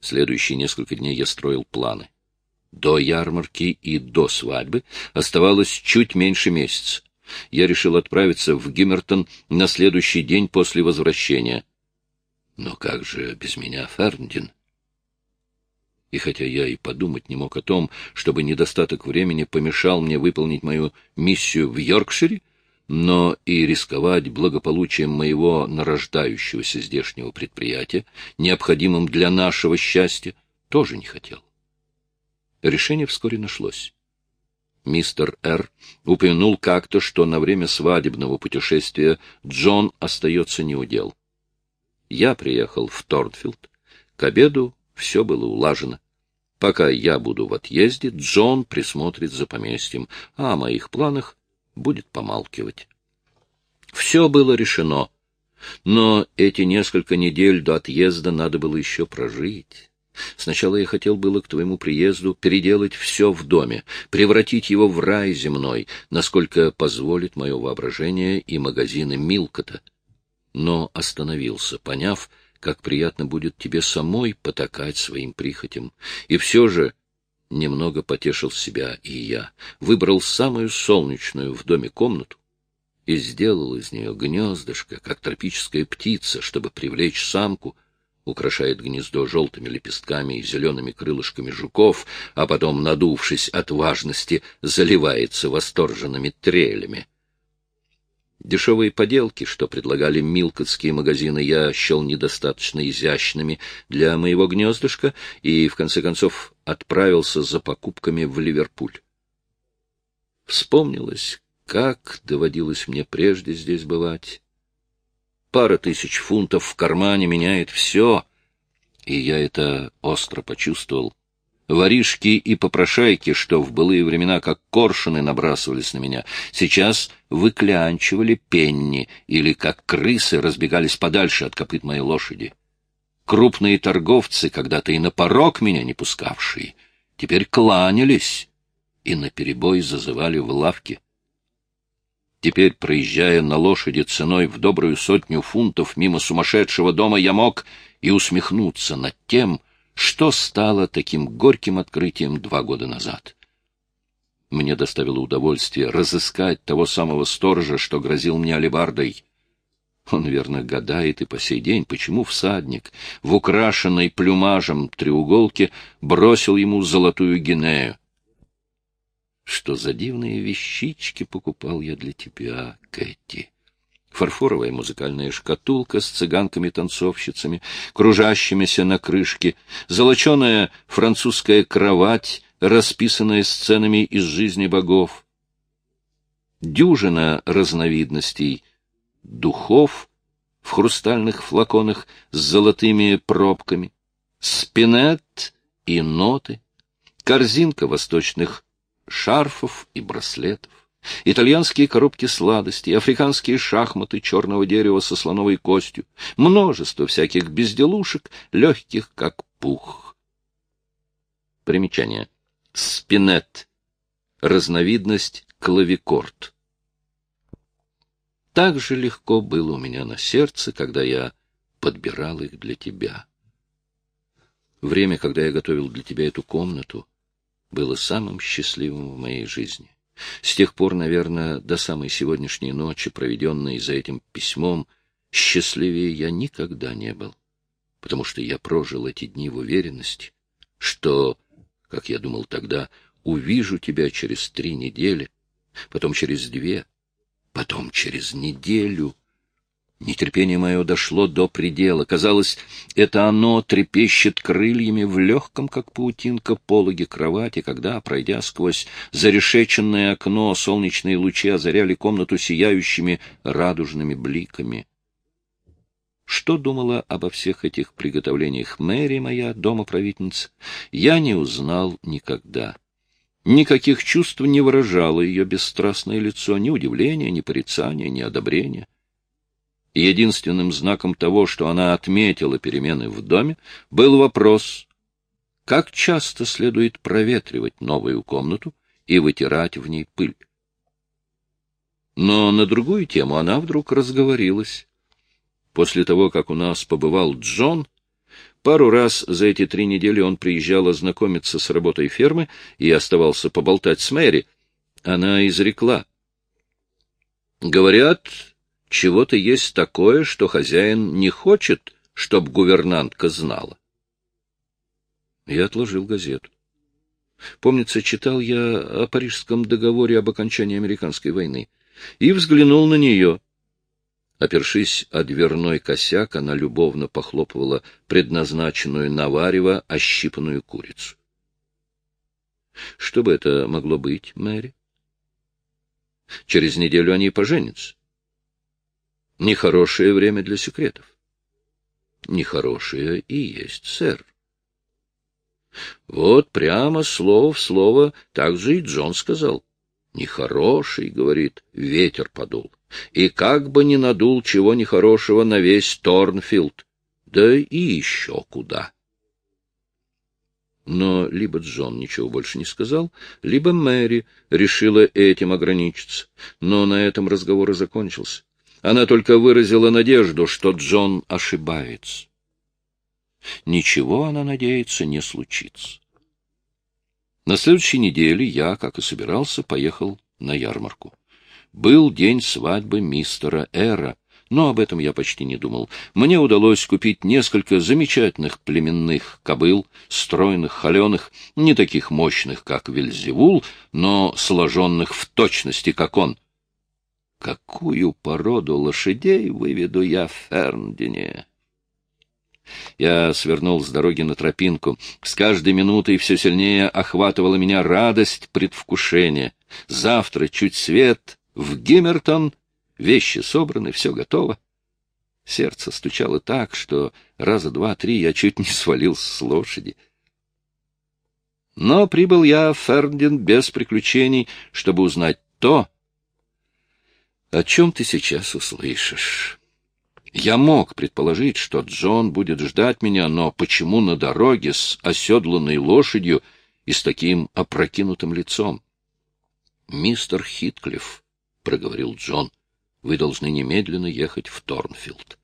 Следующие несколько дней я строил планы. До ярмарки и до свадьбы оставалось чуть меньше месяца. Я решил отправиться в Гиммертон на следующий день после возвращения. Но как же без меня, Ферндин? И хотя я и подумать не мог о том, чтобы недостаток времени помешал мне выполнить мою миссию в Йоркшире, но и рисковать благополучием моего нарождающегося здешнего предприятия, необходимым для нашего счастья, тоже не хотел. Решение вскоре нашлось. Мистер Р. упомянул как-то, что на время свадебного путешествия Джон остается неудел. Я приехал в Торнфилд. К обеду все было улажено. Пока я буду в отъезде, Джон присмотрит за поместьем, а о моих планах будет помалкивать. Все было решено, но эти несколько недель до отъезда надо было еще прожить. Сначала я хотел было к твоему приезду переделать все в доме, превратить его в рай земной, насколько позволит мое воображение и магазины Милкота. Но остановился, поняв, как приятно будет тебе самой потакать своим прихотям. И все же немного потешил себя и я, выбрал самую солнечную в доме комнату и сделал из нее гнездышко, как тропическая птица, чтобы привлечь самку — украшает гнездо желтыми лепестками и зелеными крылышками жуков, а потом, надувшись от важности, заливается восторженными трелями. Дешевые поделки, что предлагали милкотские магазины, я счел недостаточно изящными для моего гнездышка и, в конце концов, отправился за покупками в Ливерпуль. Вспомнилось, как доводилось мне прежде здесь бывать. Пара тысяч фунтов в кармане меняет все, и я это остро почувствовал. Воришки и попрошайки, что в былые времена как коршуны набрасывались на меня, сейчас выклянчивали пенни или как крысы разбегались подальше от копыт моей лошади. Крупные торговцы, когда-то и на порог меня не пускавшие, теперь кланялись и наперебой зазывали в лавки. Теперь, проезжая на лошади ценой в добрую сотню фунтов мимо сумасшедшего дома, я мог и усмехнуться над тем, что стало таким горьким открытием два года назад. Мне доставило удовольствие разыскать того самого сторожа, что грозил мне алебардой. Он, верно, гадает и по сей день, почему всадник в украшенной плюмажем треуголке бросил ему золотую гинею. Что за дивные вещички покупал я для тебя, Кэти? Фарфоровая музыкальная шкатулка с цыганками-танцовщицами, кружащимися на крышке, золоченая французская кровать, расписанная сценами из жизни богов, дюжина разновидностей духов в хрустальных флаконах с золотыми пробками, спинет и ноты, корзинка восточных шарфов и браслетов, итальянские коробки сладостей, африканские шахматы черного дерева со слоновой костью, множество всяких безделушек, легких как пух. Примечание. Спинет. Разновидность клавикорд. Так же легко было у меня на сердце, когда я подбирал их для тебя. Время, когда я готовил для тебя эту комнату, было самым счастливым в моей жизни. С тех пор, наверное, до самой сегодняшней ночи, проведенной за этим письмом, счастливее я никогда не был, потому что я прожил эти дни в уверенности, что, как я думал тогда, увижу тебя через три недели, потом через две, потом через неделю — Нетерпение мое дошло до предела. Казалось, это оно трепещет крыльями в легком, как паутинка, пологе кровати, когда, пройдя сквозь зарешеченное окно, солнечные лучи озаряли комнату сияющими радужными бликами. Что думала обо всех этих приготовлениях Мэри, моя домоправительница, я не узнал никогда. Никаких чувств не выражало ее бесстрастное лицо, ни удивления, ни порицания, ни одобрения. Единственным знаком того, что она отметила перемены в доме, был вопрос, как часто следует проветривать новую комнату и вытирать в ней пыль. Но на другую тему она вдруг разговорилась. После того, как у нас побывал Джон, Пару раз за эти три недели он приезжал ознакомиться с работой фермы и оставался поболтать с Мэри. Она изрекла. Говорят, чего-то есть такое, что хозяин не хочет, чтоб гувернантка знала. Я отложил газету. Помнится, читал я о Парижском договоре об окончании американской войны и взглянул на нее. Опершись о дверной косяк, она любовно похлопывала предназначенную на варево ощипанную курицу. Что бы это могло быть, Мэри? Через неделю они поженятся. Нехорошее время для секретов. Нехорошее и есть, сэр. Вот прямо слово в слово так же и Джон сказал. Нехороший, говорит, ветер подул. И как бы ни надул чего нехорошего на весь Торнфилд, да и еще куда. Но либо Джон ничего больше не сказал, либо Мэри решила этим ограничиться. Но на этом разговор и закончился. Она только выразила надежду, что Джон ошибается. Ничего, она надеется, не случится. На следующей неделе я, как и собирался, поехал на ярмарку. Был день свадьбы мистера Эра, но об этом я почти не думал. Мне удалось купить несколько замечательных племенных кобыл, стройных, холеных, не таких мощных, как Вельзевул, но сложенных в точности, как он. Какую породу лошадей выведу я в Ферндине? Я свернул с дороги на тропинку. С каждой минутой все сильнее охватывала меня радость предвкушения. Завтра чуть свет в Гиммертон, вещи собраны, все готово. Сердце стучало так, что раза два-три я чуть не свалился с лошади. Но прибыл я в Ферндин без приключений, чтобы узнать то, о чем ты сейчас услышишь. Я мог предположить, что Джон будет ждать меня, но почему на дороге с оседланной лошадью и с таким опрокинутым лицом? — Мистер Хитклифф, — проговорил Джон, — вы должны немедленно ехать в Торнфилд.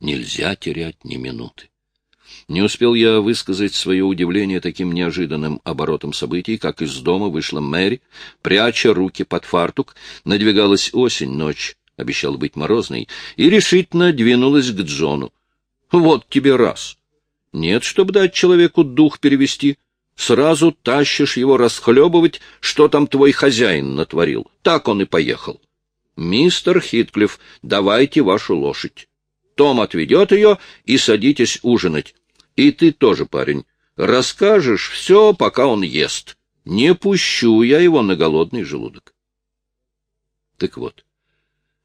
Нельзя терять ни минуты. Не успел я высказать свое удивление таким неожиданным оборотом событий, как из дома вышла Мэри, пряча руки под фартук, надвигалась осень, ночь обещал быть морозной, и решительно двинулась к Джону. — Вот тебе раз. Нет, чтобы дать человеку дух перевести. Сразу тащишь его расхлебывать, что там твой хозяин натворил. Так он и поехал. — Мистер Хитклифф, давайте вашу лошадь. Том отведет ее, и садитесь ужинать. И ты тоже, парень, расскажешь все, пока он ест. Не пущу я его на голодный желудок. Так вот,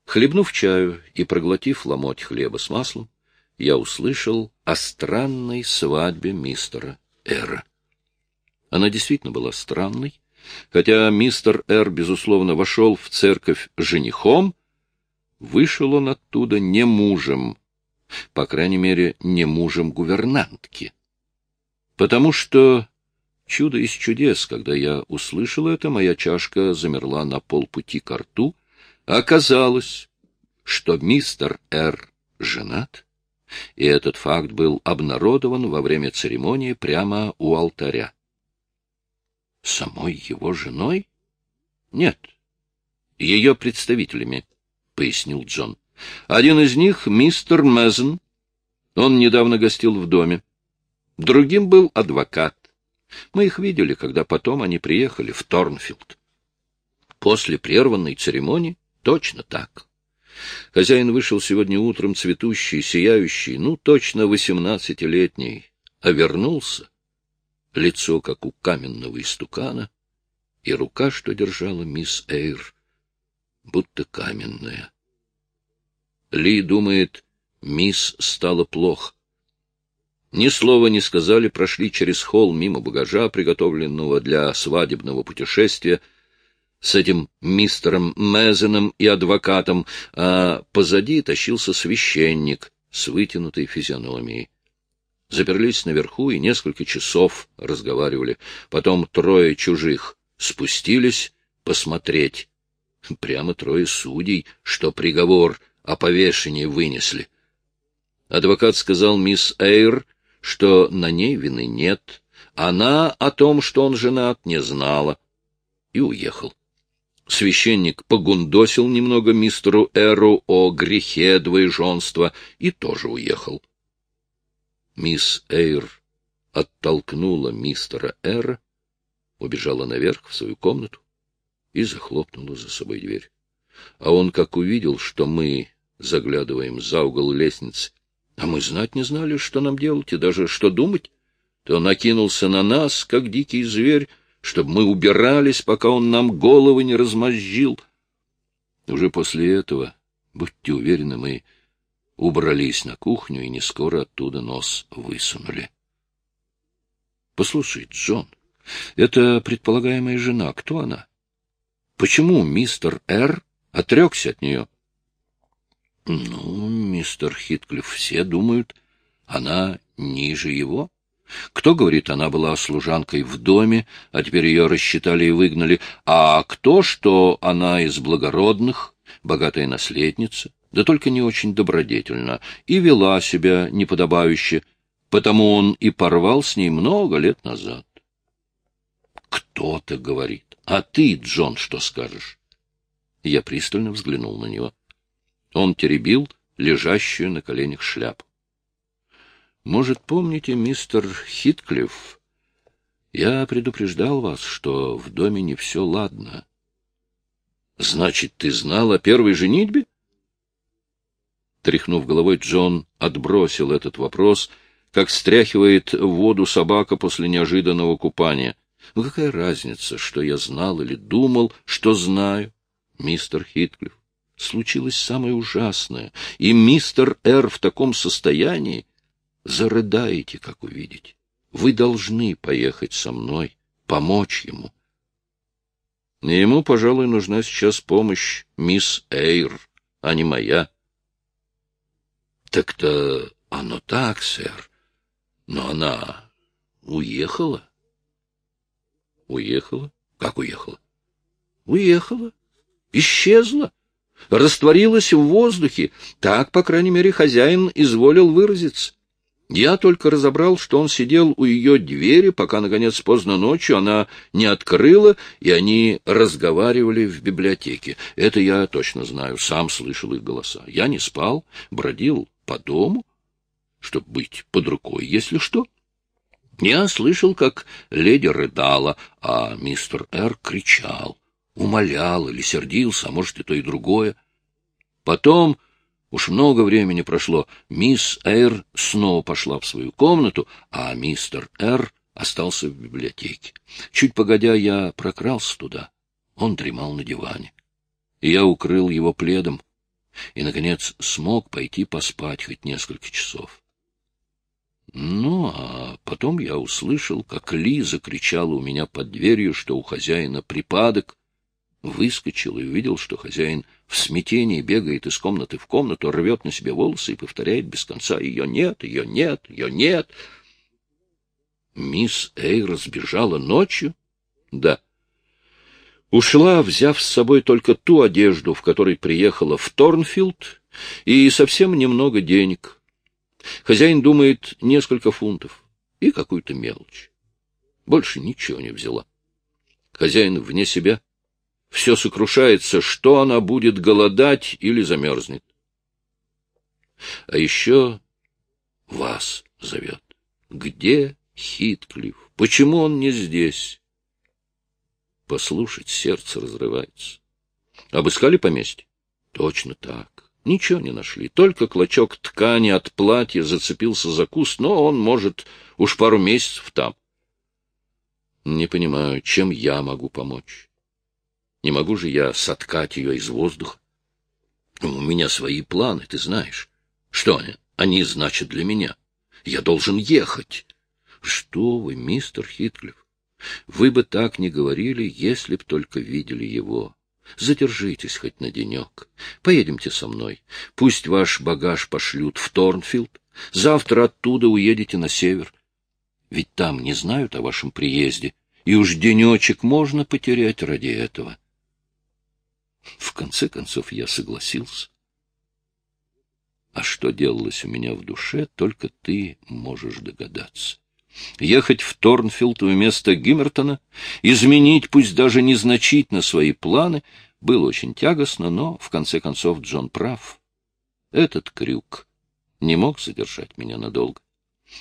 Хлебнув чаю и проглотив ломоть хлеба с маслом, я услышал о странной свадьбе мистера Эра. Она действительно была странной, хотя мистер Р, безусловно, вошел в церковь женихом, вышел он оттуда не мужем, по крайней мере, не мужем гувернантки. Потому что чудо из чудес, когда я услышал это, моя чашка замерла на полпути к рту, Оказалось, что мистер Р. женат, и этот факт был обнародован во время церемонии прямо у алтаря. Самой его женой? Нет, ее представителями, — пояснил Джон. Один из них — мистер Мезен. Он недавно гостил в доме. Другим был адвокат. Мы их видели, когда потом они приехали в Торнфилд. После прерванной церемонии Точно так. Хозяин вышел сегодня утром цветущий, сияющий, ну, точно восемнадцатилетний, а вернулся. Лицо, как у каменного истукана, и рука, что держала мисс Эйр, будто каменная. Ли думает, мисс стало плохо. Ни слова не сказали, прошли через холл мимо багажа, приготовленного для свадебного путешествия, с этим мистером Мезеном и адвокатом, а позади тащился священник с вытянутой физиономией. Заперлись наверху и несколько часов разговаривали. Потом трое чужих спустились посмотреть. Прямо трое судей, что приговор о повешении вынесли. Адвокат сказал мисс Эйр, что на ней вины нет. Она о том, что он женат, не знала. И уехал. Священник погундосил немного мистеру Эру о грехе двоеженства и тоже уехал. Мисс Эйр оттолкнула мистера Эра, убежала наверх в свою комнату и захлопнула за собой дверь. А он, как увидел, что мы заглядываем за угол лестницы, а мы знать не знали, что нам делать и даже что думать, то накинулся на нас, как дикий зверь, чтобы мы убирались, пока он нам головы не размозжил. Уже после этого, будьте уверены, мы убрались на кухню и не скоро оттуда нос высунули. — Послушай, Джон, это предполагаемая жена. Кто она? Почему мистер Р. отрекся от нее? — Ну, мистер Хитклифф, все думают, она ниже его. Кто говорит, она была служанкой в доме, а теперь ее рассчитали и выгнали, а кто, что она из благородных, богатая наследница, да только не очень добродетельна, и вела себя неподобающе, потому он и порвал с ней много лет назад. Кто-то говорит. А ты, Джон, что скажешь? Я пристально взглянул на него. Он теребил лежащую на коленях шляпу. Может, помните, мистер Хитклифф, я предупреждал вас, что в доме не все ладно. Значит, ты знал о первой женитьбе? Тряхнув головой, Джон отбросил этот вопрос, как стряхивает воду собака после неожиданного купания. Ну, какая разница, что я знал или думал, что знаю, мистер Хитклифф? Случилось самое ужасное, и мистер Р в таком состоянии, зарыдаете, как увидите. Вы должны поехать со мной, помочь ему. Ему, пожалуй, нужна сейчас помощь мисс Эйр, а не моя. Так-то оно так, сэр. Но она уехала. Уехала? Как уехала? Уехала. Исчезла. Растворилась в воздухе. Так, по крайней мере, хозяин изволил выразиться. Я только разобрал, что он сидел у ее двери, пока, наконец, поздно ночью она не открыла, и они разговаривали в библиотеке. Это я точно знаю, сам слышал их голоса. Я не спал, бродил по дому, чтобы быть под рукой, если что. Я слышал, как леди рыдала, а мистер Р. кричал, умолял или сердился, а может и то и другое. Потом Уж много времени прошло. Мисс Эйр снова пошла в свою комнату, а мистер Р остался в библиотеке. Чуть погодя, я прокрался туда. Он дремал на диване. И я укрыл его пледом и, наконец, смог пойти поспать хоть несколько часов. Ну, а потом я услышал, как Ли закричала у меня под дверью, что у хозяина припадок, выскочил и увидел, что хозяин в смятении бегает из комнаты в комнату, рвет на себе волосы и повторяет без конца «Ее нет, ее нет, ее нет». Мисс Эйр сбежала ночью? Да. Ушла, взяв с собой только ту одежду, в которой приехала в Торнфилд, и совсем немного денег. Хозяин думает несколько фунтов и какую-то мелочь. Больше ничего не взяла. Хозяин вне себя — все сокрушается, что она будет голодать или замерзнет. А еще вас зовет. Где Хитклифф? Почему он не здесь? Послушать, сердце разрывается. Обыскали поместье? Точно так. Ничего не нашли. Только клочок ткани от платья зацепился за куст, но он, может, уж пару месяцев там. Не понимаю, чем я могу помочь. Не могу же я соткать ее из воздуха. У меня свои планы, ты знаешь. Что они? Они значат для меня. Я должен ехать. Что вы, мистер Хитклифф? Вы бы так не говорили, если б только видели его. Задержитесь хоть на денек. Поедемте со мной. Пусть ваш багаж пошлют в Торнфилд. Завтра оттуда уедете на север. Ведь там не знают о вашем приезде, и уж денечек можно потерять ради этого. В конце концов я согласился. А что делалось у меня в душе, только ты можешь догадаться. Ехать в Торнфилд вместо Гиммертона, изменить, пусть даже незначительно, свои планы, было очень тягостно, но, в конце концов, Джон прав. Этот крюк не мог задержать меня надолго.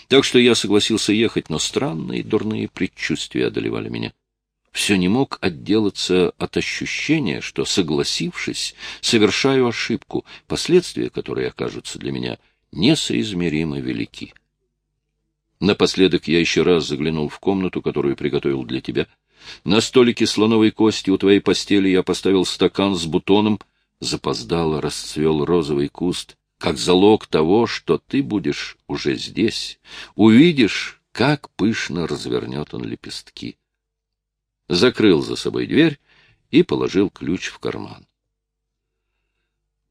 Так что я согласился ехать, но странные дурные предчувствия одолевали меня все не мог отделаться от ощущения, что, согласившись, совершаю ошибку, последствия которой окажутся для меня несоизмеримо велики. Напоследок я еще раз заглянул в комнату, которую приготовил для тебя. На столике слоновой кости у твоей постели я поставил стакан с бутоном, запоздало расцвел розовый куст, как залог того, что ты будешь уже здесь, увидишь, как пышно развернет он лепестки закрыл за собой дверь и положил ключ в карман.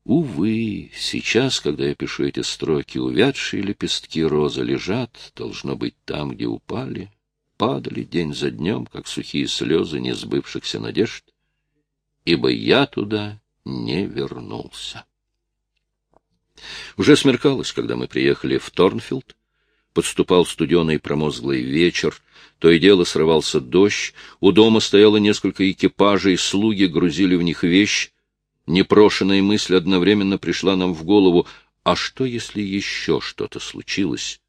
Увы, сейчас, когда я пишу эти строки, увядшие лепестки розы лежат, должно быть, там, где упали, падали день за днем, как сухие слезы несбывшихся надежд, ибо я туда не вернулся. Уже смеркалось, когда мы приехали в Торнфилд, Подступал студеный промозглый вечер, то и дело срывался дождь, у дома стояло несколько экипажей, слуги грузили в них вещь. Непрошенная мысль одновременно пришла нам в голову, а что, если еще что-то случилось?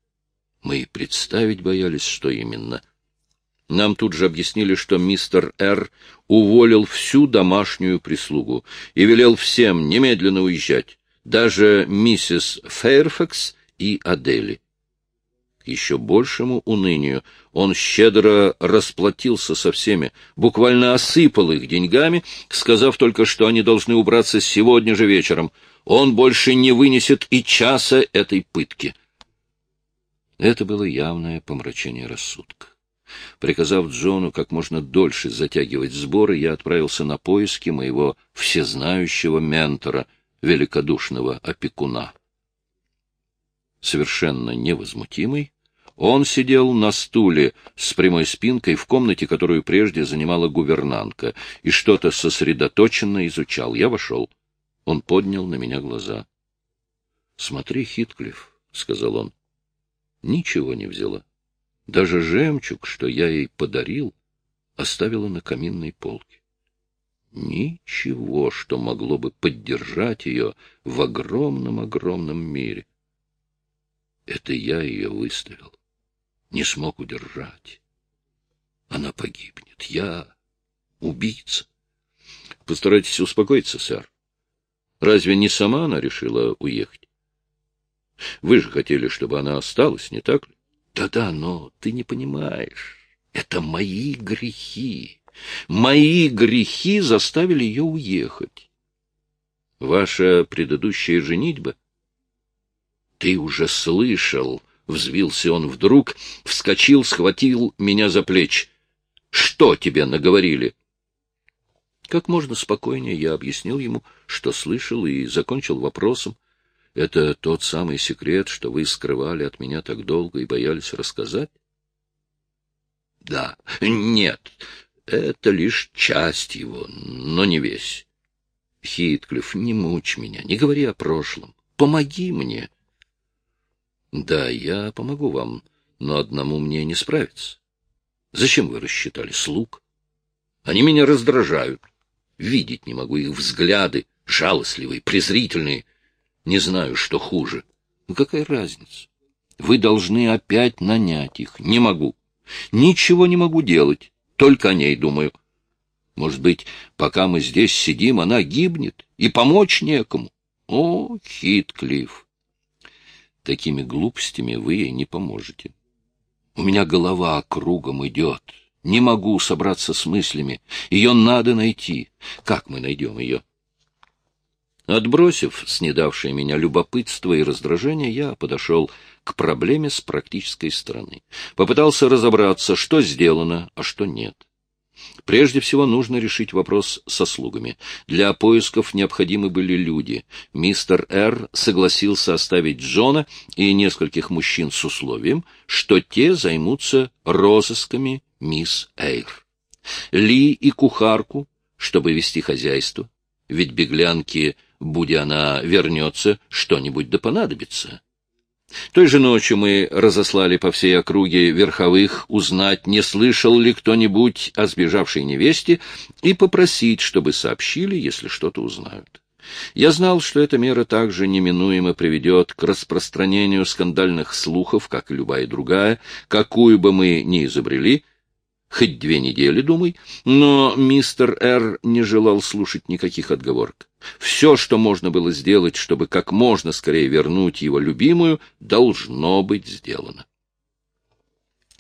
Мы и представить боялись, что именно. Нам тут же объяснили, что мистер Р. уволил всю домашнюю прислугу и велел всем немедленно уезжать, даже миссис Фейрфакс и Адели еще большему унынию он щедро расплатился со всеми, буквально осыпал их деньгами, сказав только, что они должны убраться сегодня же вечером. Он больше не вынесет и часа этой пытки. Это было явное помрачение рассудка. Приказав Джону как можно дольше затягивать сборы, я отправился на поиски моего всезнающего ментора, великодушного опекуна. Совершенно невозмутимый, он сидел на стуле с прямой спинкой в комнате, которую прежде занимала гувернантка, и что-то сосредоточенно изучал. Я вошел. Он поднял на меня глаза. — Смотри, Хитклифф, — сказал он. — Ничего не взяла. Даже жемчуг, что я ей подарил, оставила на каминной полке. Ничего, что могло бы поддержать ее в огромном-огромном мире. Это я ее выставил не смог удержать. Она погибнет. Я убийца. Постарайтесь успокоиться, сэр. Разве не сама она решила уехать? Вы же хотели, чтобы она осталась, не так ли? Да-да, но ты не понимаешь. Это мои грехи. Мои грехи заставили ее уехать. Ваша предыдущая женитьба? Ты уже слышал, Взвился он вдруг, вскочил, схватил меня за плечи. Что тебе наговорили? Как можно спокойнее я объяснил ему, что слышал, и закончил вопросом. Это тот самый секрет, что вы скрывали от меня так долго и боялись рассказать? Да. Нет. Это лишь часть его, но не весь. Хитклифф, не мучь меня, не говори о прошлом. Помоги мне. Да, я помогу вам, но одному мне не справиться. Зачем вы рассчитали слуг? Они меня раздражают. Видеть не могу их взгляды, жалостливые, презрительные. Не знаю, что хуже. Ну, какая разница? Вы должны опять нанять их. Не могу. Ничего не могу делать. Только о ней думаю. Может быть, пока мы здесь сидим, она гибнет, и помочь некому. О, Хитклифф! Такими глупостями вы ей не поможете. У меня голова кругом идет. Не могу собраться с мыслями. Ее надо найти. Как мы найдем ее? Отбросив снедавшее меня любопытство и раздражение, я подошел к проблеме с практической стороны. Попытался разобраться, что сделано, а что нет. Прежде всего нужно решить вопрос со слугами. Для поисков необходимы были люди. Мистер Р. согласился оставить Джона и нескольких мужчин с условием, что те займутся розысками мисс Эйр. Ли и кухарку, чтобы вести хозяйство, ведь беглянки будь она вернется, что-нибудь да понадобится. Той же ночью мы разослали по всей округе верховых узнать, не слышал ли кто-нибудь о сбежавшей невесте, и попросить, чтобы сообщили, если что-то узнают. Я знал, что эта мера также неминуемо приведет к распространению скандальных слухов, как и любая другая, какую бы мы ни изобрели, хоть две недели, думай, но мистер Р. не желал слушать никаких отговорок. Все, что можно было сделать, чтобы как можно скорее вернуть его любимую, должно быть сделано.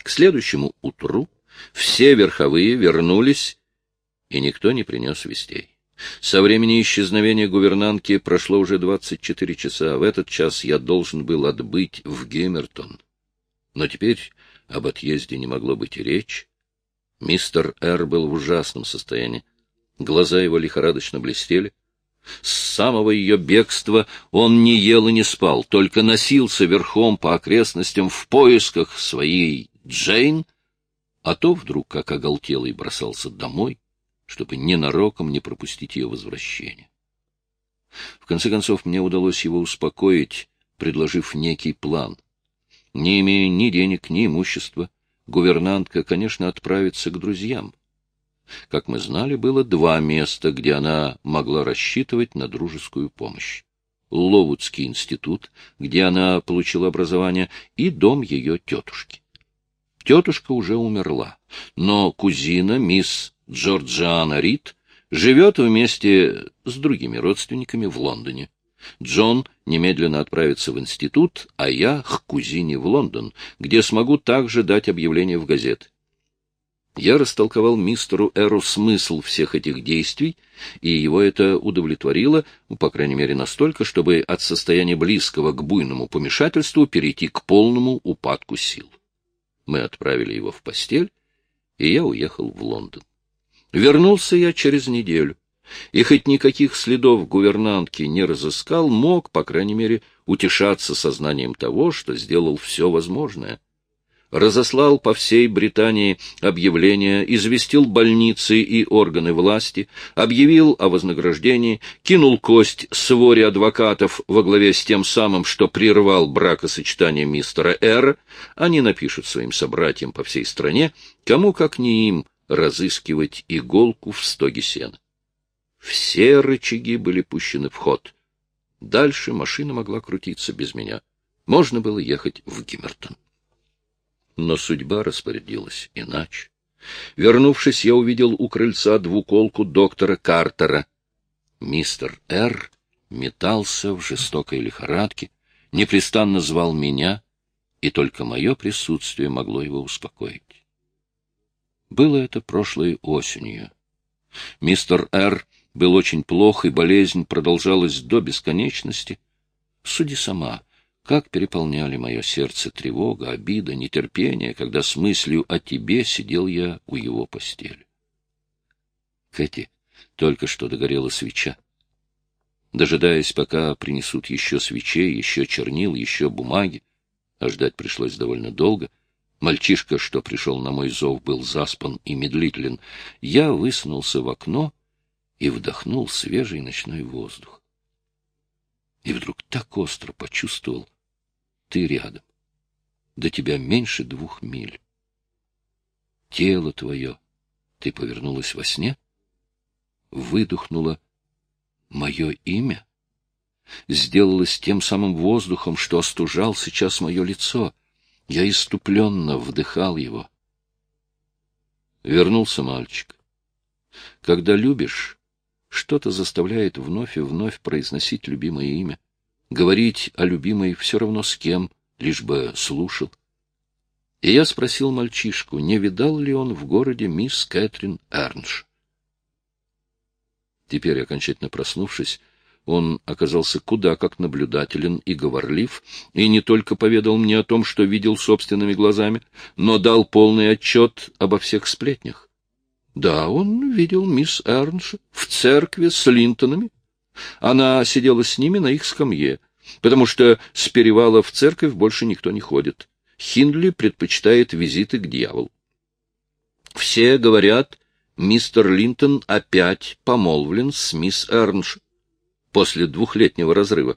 К следующему утру все верховые вернулись, и никто не принес вестей. Со времени исчезновения гувернантки прошло уже двадцать четыре часа. В этот час я должен был отбыть в Гемертон. Но теперь об отъезде не могло быть и речи. Мистер Р. был в ужасном состоянии. Глаза его лихорадочно блестели. С самого ее бегства он не ел и не спал, только носился верхом по окрестностям в поисках своей Джейн, а то вдруг, как оголтелый, бросался домой, чтобы ненароком не пропустить ее возвращение. В конце концов, мне удалось его успокоить, предложив некий план. Не имея ни денег, ни имущества, гувернантка, конечно, отправится к друзьям. Как мы знали, было два места, где она могла рассчитывать на дружескую помощь. Ловудский институт, где она получила образование, и дом ее тетушки. Тетушка уже умерла, но кузина, мисс Джорджиана Рид, живет вместе с другими родственниками в Лондоне. Джон немедленно отправится в институт, а я к кузине в Лондон, где смогу также дать объявление в газеты. Я растолковал мистеру Эру смысл всех этих действий, и его это удовлетворило, ну, по крайней мере настолько, чтобы от состояния близкого к буйному помешательству перейти к полному упадку сил. Мы отправили его в постель, и я уехал в Лондон. Вернулся я через неделю, и хоть никаких следов гувернантки не разыскал, мог, по крайней мере, утешаться сознанием того, что сделал все возможное разослал по всей Британии объявления, известил больницы и органы власти, объявил о вознаграждении, кинул кость своре адвокатов во главе с тем самым, что прервал бракосочетание мистера Р. Они напишут своим собратьям по всей стране, кому как не им разыскивать иголку в стоге сена. Все рычаги были пущены в ход. Дальше машина могла крутиться без меня. Можно было ехать в Гиммертон. Но судьба распорядилась иначе. Вернувшись, я увидел у крыльца двуколку доктора Картера. Мистер Р. метался в жестокой лихорадке, непрестанно звал меня, и только мое присутствие могло его успокоить. Было это прошлой осенью. Мистер Р. был очень плох, и болезнь продолжалась до бесконечности. Суди сама, как переполняли мое сердце тревога, обида, нетерпение, когда с мыслью о тебе сидел я у его постели. Кэти, только что догорела свеча. Дожидаясь, пока принесут еще свечей, еще чернил, еще бумаги, а ждать пришлось довольно долго, мальчишка, что пришел на мой зов, был заспан и медлителен, я высунулся в окно и вдохнул свежий ночной воздух. И вдруг так остро почувствовал, ты рядом. До тебя меньше двух миль. Тело твое, ты повернулась во сне, выдохнула мое имя, сделалась тем самым воздухом, что остужал сейчас мое лицо. Я иступленно вдыхал его. Вернулся мальчик. Когда любишь, что-то заставляет вновь и вновь произносить любимое имя говорить о любимой все равно с кем, лишь бы слушал. И я спросил мальчишку, не видал ли он в городе мисс Кэтрин Эрнш. Теперь, окончательно проснувшись, он оказался куда как наблюдателен и говорлив, и не только поведал мне о том, что видел собственными глазами, но дал полный отчет обо всех сплетнях. Да, он видел мисс Эрнш в церкви с Линтонами, она сидела с ними на их скамье, потому что с перевала в церковь больше никто не ходит. Хиндли предпочитает визиты к дьяволу. Все говорят, мистер Линтон опять помолвлен с мисс Эрнш. после двухлетнего разрыва.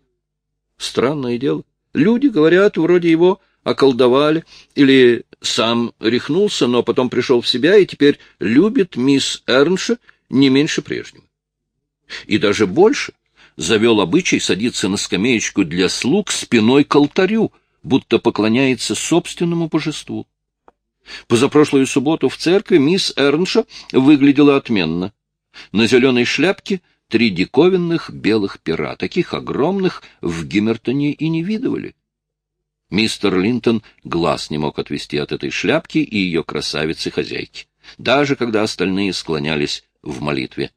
Странное дело. Люди говорят, вроде его околдовали, или сам рехнулся, но потом пришел в себя и теперь любит мисс Эрнша не меньше прежнего. И даже больше завел обычай садиться на скамеечку для слуг спиной к алтарю, будто поклоняется собственному божеству. Позапрошлую субботу в церкви мисс Эрнша выглядела отменно. На зеленой шляпке три диковинных белых пера, таких огромных в Гиммертоне и не видывали. Мистер Линтон глаз не мог отвести от этой шляпки и ее красавицы-хозяйки, даже когда остальные склонялись в молитве.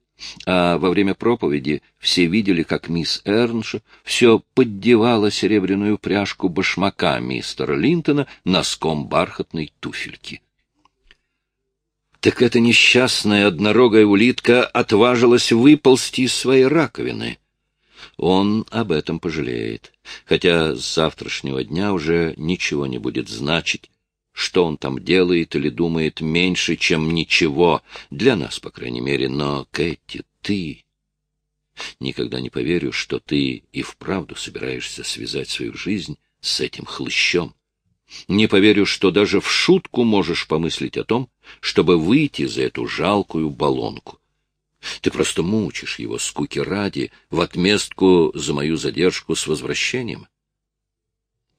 А во время проповеди все видели, как мисс Эрнша все поддевала серебряную пряжку башмака мистера Линтона носком бархатной туфельки. Так эта несчастная однорогая улитка отважилась выползти из своей раковины. Он об этом пожалеет, хотя с завтрашнего дня уже ничего не будет значить, что он там делает или думает меньше, чем ничего, для нас, по крайней мере, но, Кэти, ты... Никогда не поверю, что ты и вправду собираешься связать свою жизнь с этим хлыщом. Не поверю, что даже в шутку можешь помыслить о том, чтобы выйти за эту жалкую баллонку. Ты просто мучишь его скуки ради в отместку за мою задержку с возвращением.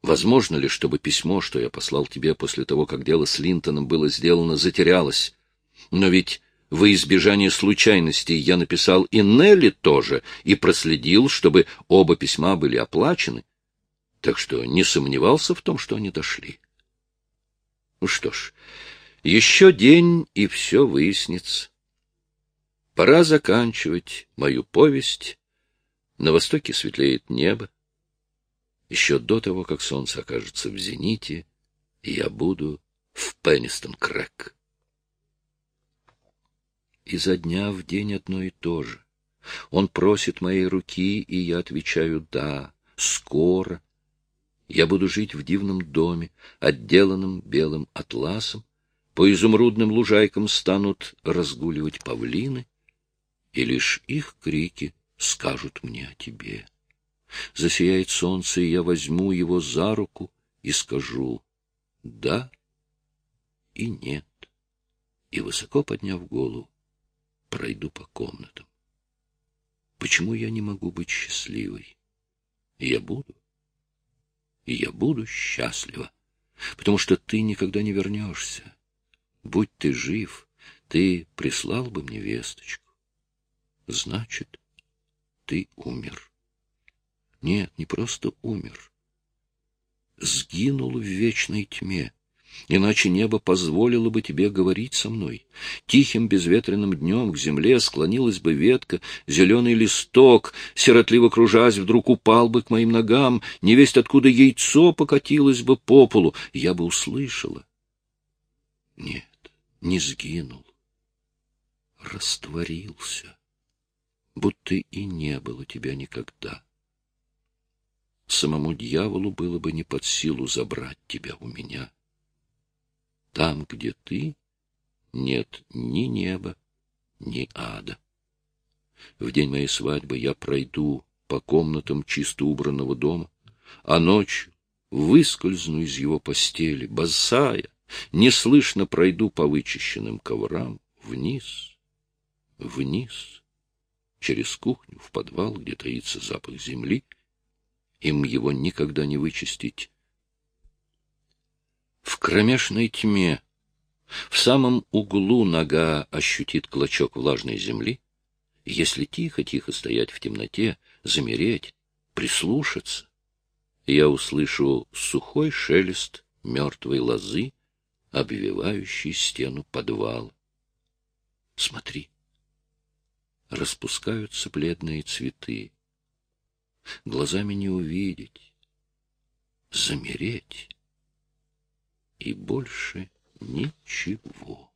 Возможно ли, чтобы письмо, что я послал тебе после того, как дело с Линтоном было сделано, затерялось? Но ведь во избежание случайностей я написал и Нелли тоже, и проследил, чтобы оба письма были оплачены так что не сомневался в том, что они дошли. Ну что ж, еще день, и все выяснится. Пора заканчивать мою повесть. На востоке светлеет небо. Еще до того, как солнце окажется в зените, я буду в Пеннистон-Крэк. Изо дня в день одно и то же. Он просит моей руки, и я отвечаю «да», «скоро», я буду жить в дивном доме, отделанном белым атласом, по изумрудным лужайкам станут разгуливать павлины, и лишь их крики скажут мне о тебе. Засияет солнце, и я возьму его за руку и скажу «да» и «нет», и, высоко подняв голову, пройду по комнатам. Почему я не могу быть счастливой? Я буду я буду счастлива, потому что ты никогда не вернешься. Будь ты жив, ты прислал бы мне весточку. Значит, ты умер. Нет, не просто умер. Сгинул в вечной тьме иначе небо позволило бы тебе говорить со мной. Тихим безветренным днем к земле склонилась бы ветка, зеленый листок, сиротливо кружась, вдруг упал бы к моим ногам, невесть откуда яйцо покатилось бы по полу, я бы услышала. Нет, не сгинул, растворился, будто и не было тебя никогда. Самому дьяволу было бы не под силу забрать тебя у меня. Там, где ты, нет ни неба, ни ада. В день моей свадьбы я пройду по комнатам чисто убранного дома, а ночью выскользну из его постели, босая, неслышно пройду по вычищенным коврам вниз, вниз, через кухню в подвал, где таится запах земли, им его никогда не вычистить, в кромешной тьме, в самом углу нога ощутит клочок влажной земли. Если тихо-тихо стоять в темноте, замереть, прислушаться, я услышу сухой шелест мертвой лозы, обвивающей стену подвала. Смотри, распускаются бледные цветы. Глазами не увидеть, замереть и больше ничего.